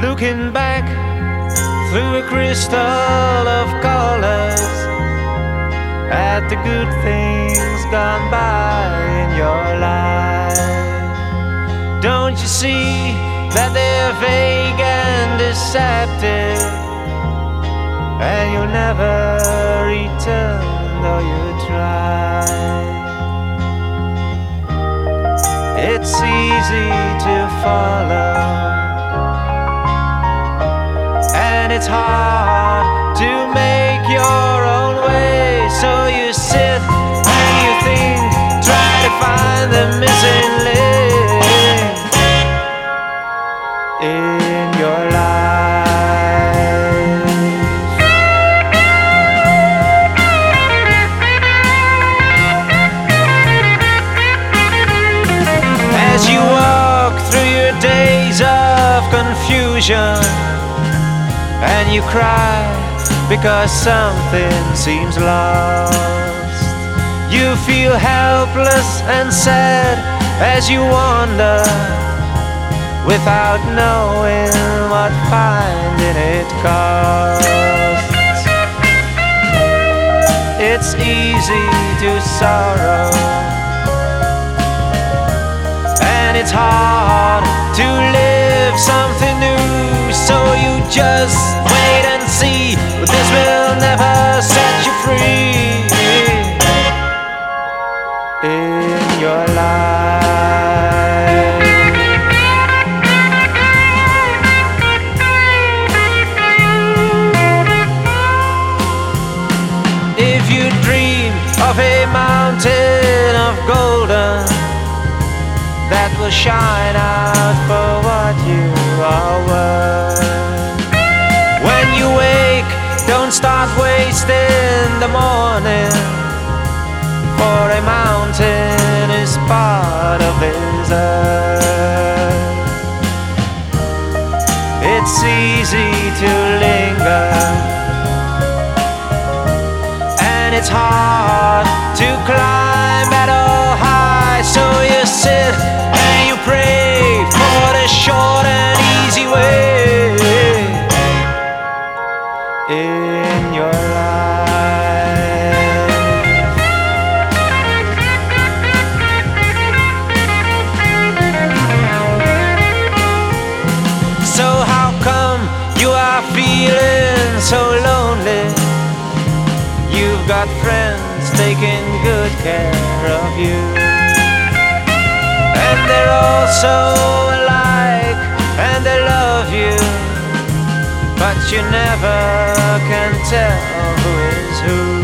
looking back through a crystal of colors at the good things gone by in your life. Don't you see that they're vague and deceptive, and you'll never return though you try? It's easy to follow it's hard to make your own way. So you sit and you think, try to find the missing link in your life. As you walk through your days of confusion and you cry because something seems lost. You feel helpless and sad as you wander without knowing what finding it costs. It's easy to sorrow, and it's hard just wait and see. But this will never set you free in your life. If you dream of a mountain of golden that will shine out for what you When you wake, don't start wasting the morning, for a mountain is part of this earth. It's easy to linger, and it's hard to climb feeling so lonely? You've got friends taking good care of you. And they're all so alike and they love you. But you never can tell who is who.